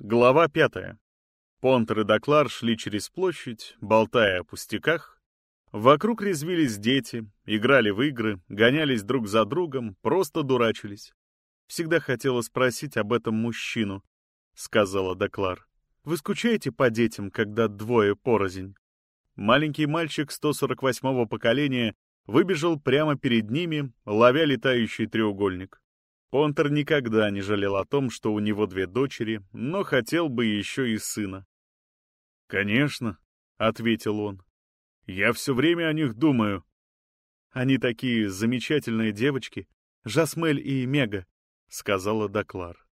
Глава пятая. Понтер и Доклар шли через площадь, болтая о пустяках. Вокруг резвились дети, играли в игры, гонялись друг за другом, просто дурачились. «Всегда хотела спросить об этом мужчину», — сказала Доклар. «Вы скучаете по детям, когда двое порознь?» Маленький мальчик 148-го поколения выбежал прямо перед ними, ловя летающий треугольник. Понтер никогда не жалел о том, что у него две дочери, но хотел бы еще и сына. «Конечно», — ответил он. «Я все время о них думаю». «Они такие замечательные девочки, Жасмель и Мега», — сказала Доклар.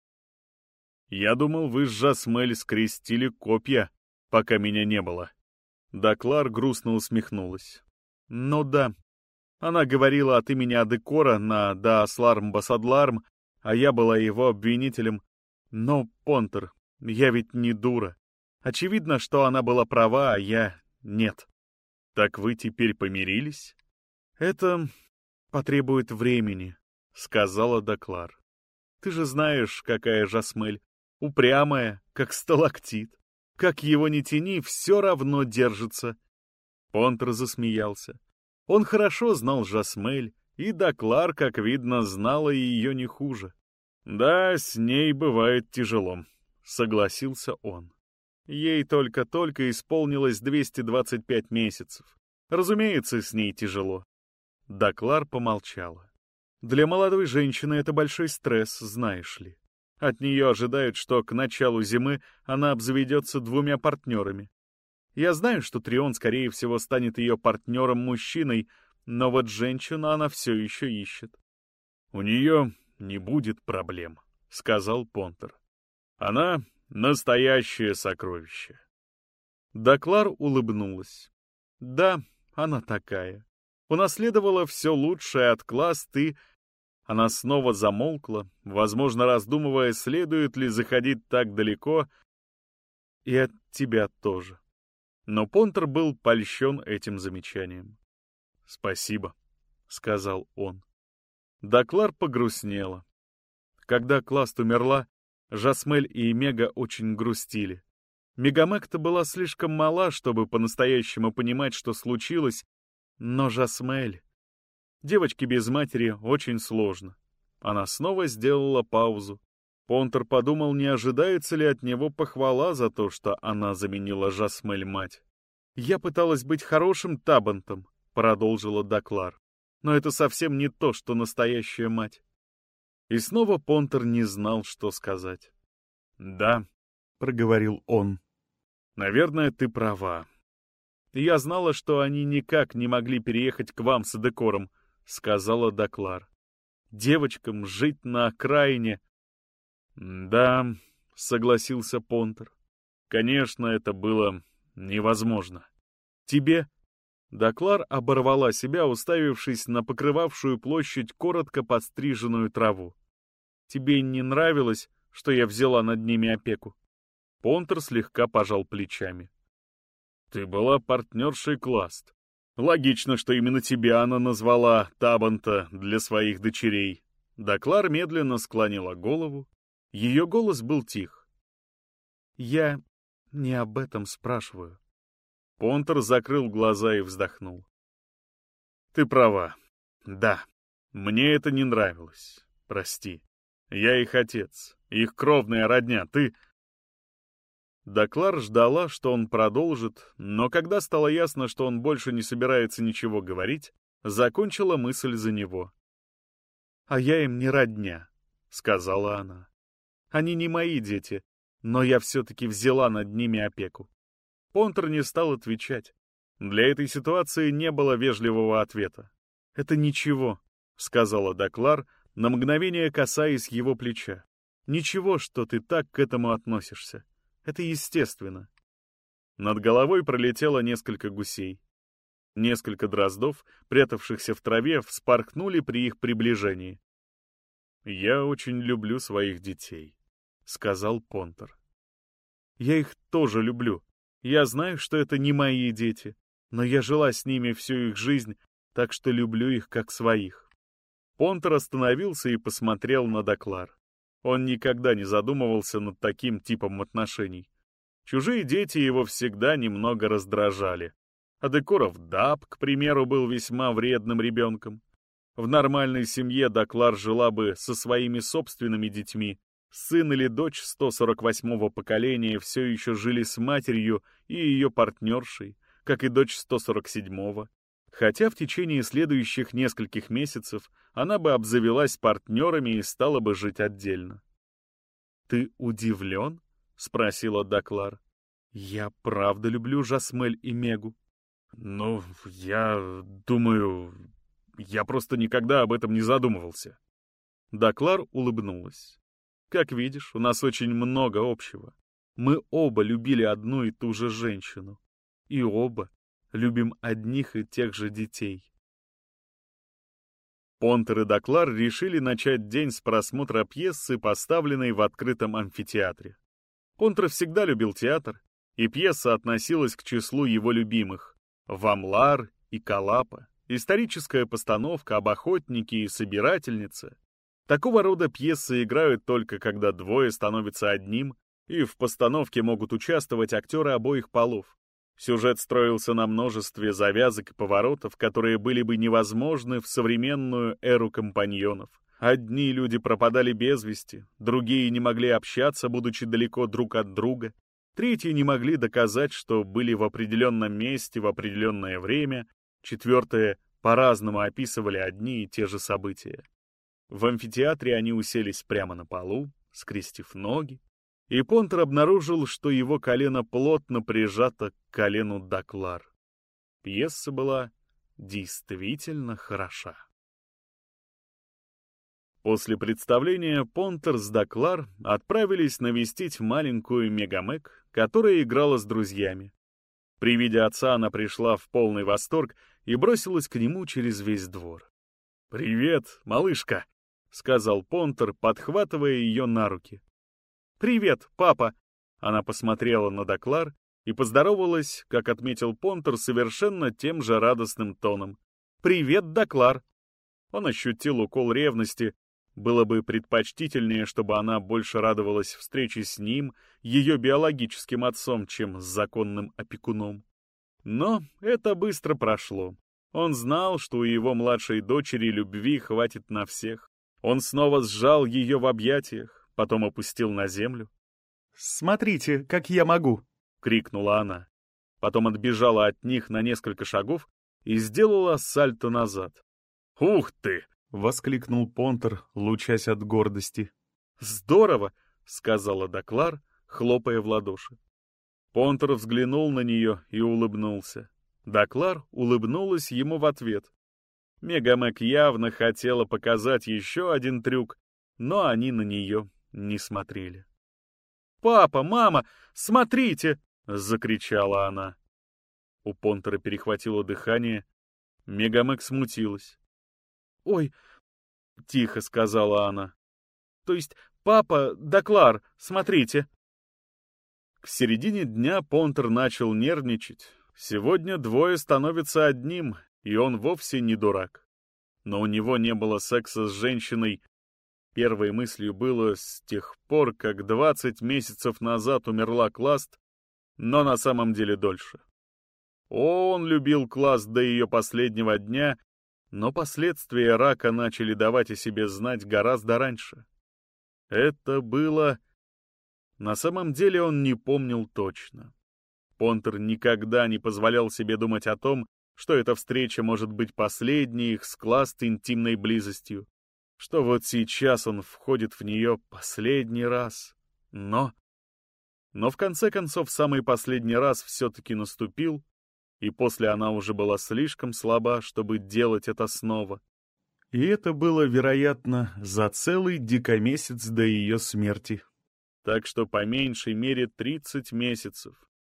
«Я думал, вы с Жасмель скрестили копья, пока меня не было». Доклар грустно усмехнулась. «Ну да. Она говорила от имени Адекора на Даасларм Басадларм а я была его обвинителем. Но, Понтер, я ведь не дура. Очевидно, что она была права, а я нет. Так вы теперь помирились? Это потребует времени, сказала Доклар. Ты же знаешь, какая Жасмель. Упрямая, как сталактит. Как его не тяни, все равно держится. Понтер засмеялся. Он хорошо знал Жасмель, и Доклар, как видно, знала ее не хуже. «Да, с ней бывает тяжело», — согласился он. Ей только-только исполнилось 225 месяцев. Разумеется, с ней тяжело. Доклар помолчала. Для молодой женщины это большой стресс, знаешь ли. От нее ожидают, что к началу зимы она обзаведется двумя партнерами. Я знаю, что Трион, скорее всего, станет ее партнером-мужчиной, но вот женщину она все еще ищет. У нее не будет проблем, сказал Понтер. Она настоящее сокровище. Доклар улыбнулась. Да, она такая. Унаследовала все лучшее от класс ты... Она снова замолкла, возможно, раздумывая, следует ли заходить так далеко, и от тебя тоже. Но Понтер был польщен этим замечанием. «Спасибо», — сказал он. Доклар погрустнела. Когда Класт умерла, Жасмель и Мега очень грустили. Мегамек-то была слишком мала, чтобы по-настоящему понимать, что случилось, но Жасмель... Девочке без матери очень сложно. Она снова сделала паузу. Понтер подумал, не ожидается ли от него похвала за то, что она заменила Жасмель мать. «Я пыталась быть хорошим Табантом», — продолжила Доклар. «Но это совсем не то, что настоящая мать». И снова Понтер не знал, что сказать. «Да», — проговорил он, — «наверное, ты права. Я знала, что они никак не могли переехать к вам с Декором», — сказала Доклар. «Девочкам жить на окраине...» «Да», — согласился Понтер. «Конечно, это было невозможно. Тебе Доклар оборвала себя, уставившись на покрывавшую площадь коротко подстриженную траву. «Тебе не нравилось, что я взяла над ними опеку?» Понтер слегка пожал плечами. «Ты была партнершей Класт. Логично, что именно тебя она назвала Табанта для своих дочерей». Доклар медленно склонила голову. Ее голос был тих. «Я не об этом спрашиваю. Понтер закрыл глаза и вздохнул. «Ты права. Да, мне это не нравилось. Прости. Я их отец, их кровная родня. Ты...» Доклар ждала, что он продолжит, но когда стало ясно, что он больше не собирается ничего говорить, закончила мысль за него. «А я им не родня», — сказала она. «Они не мои дети, но я все-таки взяла над ними опеку. Понтер не стал отвечать. Для этой ситуации не было вежливого ответа. «Это ничего», — сказала Доклар, на мгновение касаясь его плеча. «Ничего, что ты так к этому относишься. Это естественно». Над головой пролетело несколько гусей. Несколько дроздов, прятавшихся в траве, вспорхнули при их приближении. «Я очень люблю своих детей», — сказал Понтер. «Я их тоже люблю», я знаю, что это не мои дети, но я жила с ними всю их жизнь, так что люблю их как своих. Понтер остановился и посмотрел на Доклар. Он никогда не задумывался над таким типом отношений. Чужие дети его всегда немного раздражали. А Декоров Даб, к примеру, был весьма вредным ребенком. В нормальной семье Доклар жила бы со своими собственными детьми. Сын или дочь 148-го поколения все еще жили с матерью и ее партнершей, как и дочь 147-го. Хотя в течение следующих нескольких месяцев она бы обзавелась партнерами и стала бы жить отдельно. «Ты удивлен?» — спросила Даклар. «Я правда люблю Жасмель и Мегу». «Ну, я думаю... Я просто никогда об этом не задумывался». Даклар улыбнулась. «Как видишь, у нас очень много общего. Мы оба любили одну и ту же женщину. И оба любим одних и тех же детей». Понтер и Даклар решили начать день с просмотра пьесы, поставленной в открытом амфитеатре. Понтер всегда любил театр, и пьеса относилась к числу его любимых. «Вамлар» и «Калапа» — историческая постановка об охотнике и собирательнице. Такого рода пьесы играют только когда двое становятся одним, и в постановке могут участвовать актеры обоих полов. Сюжет строился на множестве завязок и поворотов, которые были бы невозможны в современную эру компаньонов. Одни люди пропадали без вести, другие не могли общаться, будучи далеко друг от друга, третьи не могли доказать, что были в определенном месте в определенное время, четвертые по-разному описывали одни и те же события. В амфитеатре они уселись прямо на полу, скрестив ноги, и Понтер обнаружил, что его колено плотно прижато к колену Даклар. Пьеса была действительно хороша. После представления Понтер с Даклар отправились навестить маленькую Мегамек, которая играла с друзьями. При виде отца она пришла в полный восторг и бросилась к нему через весь двор. «Привет, малышка!» — сказал Понтер, подхватывая ее на руки. «Привет, папа!» Она посмотрела на Доклар и поздоровалась, как отметил Понтер, совершенно тем же радостным тоном. «Привет, Доклар!» Он ощутил укол ревности. Было бы предпочтительнее, чтобы она больше радовалась встрече с ним, ее биологическим отцом, чем с законным опекуном. Но это быстро прошло. Он знал, что у его младшей дочери любви хватит на всех. Он снова сжал ее в объятиях, потом опустил на землю. «Смотрите, как я могу!» — крикнула она. Потом отбежала от них на несколько шагов и сделала сальто назад. «Ух ты!» — воскликнул Понтер, лучась от гордости. «Здорово!» — сказала Доклар, хлопая в ладоши. Понтер взглянул на нее и улыбнулся. Доклар улыбнулась ему в ответ. Мегамек явно хотела показать еще один трюк, но они на нее не смотрели. «Папа, мама, смотрите!» — закричала она. У Понтера перехватило дыхание. Мегамек смутилась. «Ой!» — тихо сказала она. «То есть, папа, Доклар, смотрите!» К середине дня Понтер начал нервничать. Сегодня двое становятся одним, и он вовсе не дурак. Но у него не было секса с женщиной, Первой мыслью было с тех пор, как 20 месяцев назад умерла Класт, но на самом деле дольше. Он любил Класт до ее последнего дня, но последствия рака начали давать о себе знать гораздо раньше. Это было... На самом деле он не помнил точно. Понтер никогда не позволял себе думать о том, что эта встреча может быть последней их с Класт интимной близостью что вот сейчас он входит в нее последний раз. Но... Но в конце концов самый последний раз все-таки наступил, и после она уже была слишком слаба, чтобы делать это снова. И это было, вероятно, за целый дикомесяц до ее смерти. Так что по меньшей мере 30 месяцев.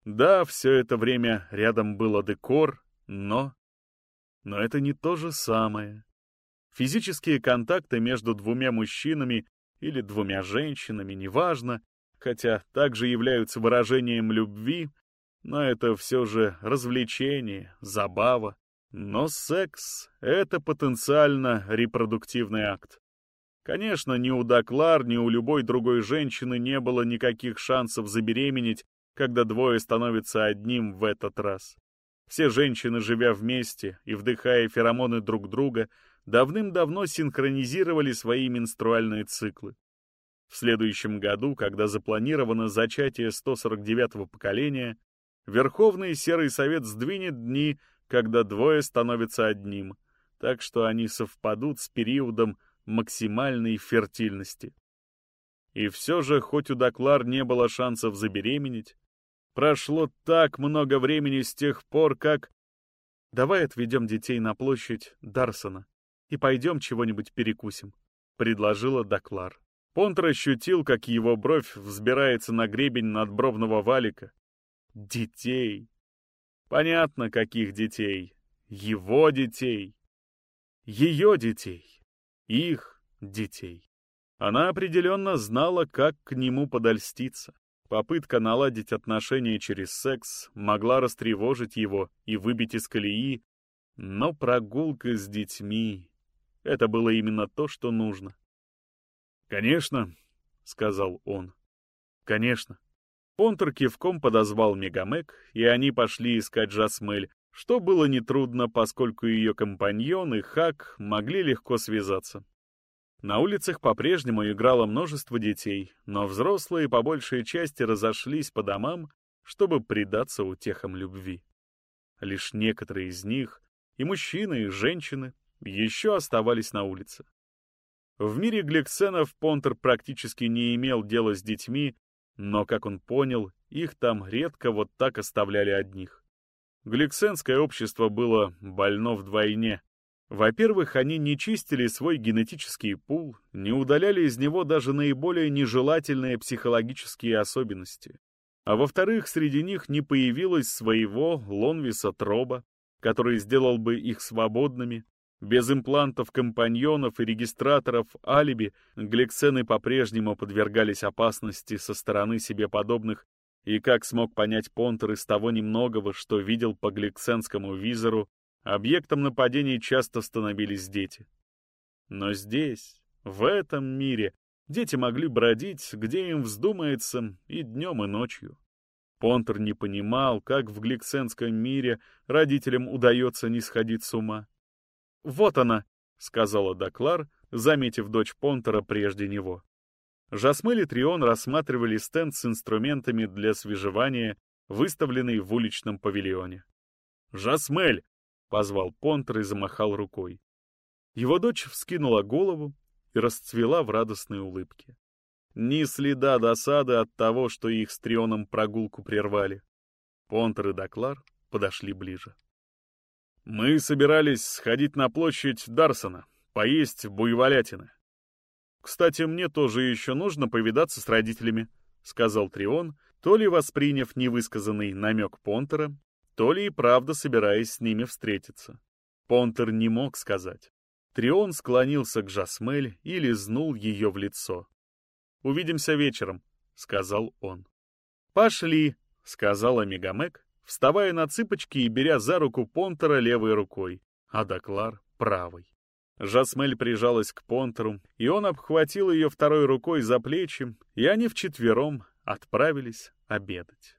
Да, все это время рядом было декор, но... Но это не то же самое. Физические контакты между двумя мужчинами или двумя женщинами, неважно, хотя также являются выражением любви, но это все же развлечение, забава. Но секс — это потенциально репродуктивный акт. Конечно, ни у Даклар, ни у любой другой женщины не было никаких шансов забеременеть, когда двое становятся одним в этот раз. Все женщины, живя вместе и вдыхая феромоны друг друга, давным-давно синхронизировали свои менструальные циклы. В следующем году, когда запланировано зачатие 149-го поколения, Верховный Серый Совет сдвинет дни, когда двое становятся одним, так что они совпадут с периодом максимальной фертильности. И все же, хоть у Доклар не было шансов забеременеть, прошло так много времени с тех пор, как... «Давай отведем детей на площадь Дарсона и пойдем чего-нибудь перекусим», — предложила Доклар. Понтер ощутил, как его бровь взбирается на гребень надбровного валика. Детей. Понятно, каких детей. Его детей. Ее детей. Их детей. Она определенно знала, как к нему подольститься. Попытка наладить отношения через секс могла растревожить его и выбить из колеи, но прогулка с детьми — это было именно то, что нужно. «Конечно», — сказал он. «Конечно». Понтер кивком подозвал Мегамек, и они пошли искать Жасмель, что было нетрудно, поскольку ее компаньон и Хак могли легко связаться. На улицах по-прежнему играло множество детей, но взрослые по большей части разошлись по домам, чтобы предаться утехам любви. Лишь некоторые из них, и мужчины, и женщины, еще оставались на улице. В мире гликсенов Понтер практически не имел дела с детьми, но, как он понял, их там редко вот так оставляли одних. Гликсенское общество было больно вдвойне. Во-первых, они не чистили свой генетический пул, не удаляли из него даже наиболее нежелательные психологические особенности. А во-вторых, среди них не появилось своего Лонвиса Троба, который сделал бы их свободными, без имплантов компаньонов и регистраторов алиби гликсены по-прежнему подвергались опасности со стороны себе подобных, и, как смог понять Понтер из того немногого, что видел по гликсенскому визору, объектом нападений часто становились дети. Но здесь, в этом мире, дети могли бродить, где им вздумается, и днем, и ночью. Понтер не понимал, как в гликсенском мире родителям удается не сходить с ума. «Вот она», — сказала Доклар, заметив дочь Понтера прежде него. Жасмель и Трион рассматривали стенд с инструментами для свежевания, выставленный в уличном павильоне. «Жасмель!» — позвал Понтер и замахал рукой. Его дочь вскинула голову и расцвела в радостной улыбке. Ни следа досады от того, что их с Трионом прогулку прервали. Понтер и Доклар подошли ближе. Мы собирались сходить на площадь Дарсона, поесть буйволятины. Кстати, мне тоже еще нужно повидаться с родителями, сказал Трион, то ли восприняв невысказанный намек Понтера, то ли и правда собираясь с ними встретиться. Понтер не мог сказать. Трион склонился к Жасмель и лизнул ее в лицо. «Увидимся вечером», — сказал он. «Пошли», — сказала Мегамек, вставая на цыпочки и беря за руку Понтера левой рукой, а Доклар — правой. Жасмель прижалась к Понтеру, и он обхватил ее второй рукой за плечи, и они вчетвером отправились обедать.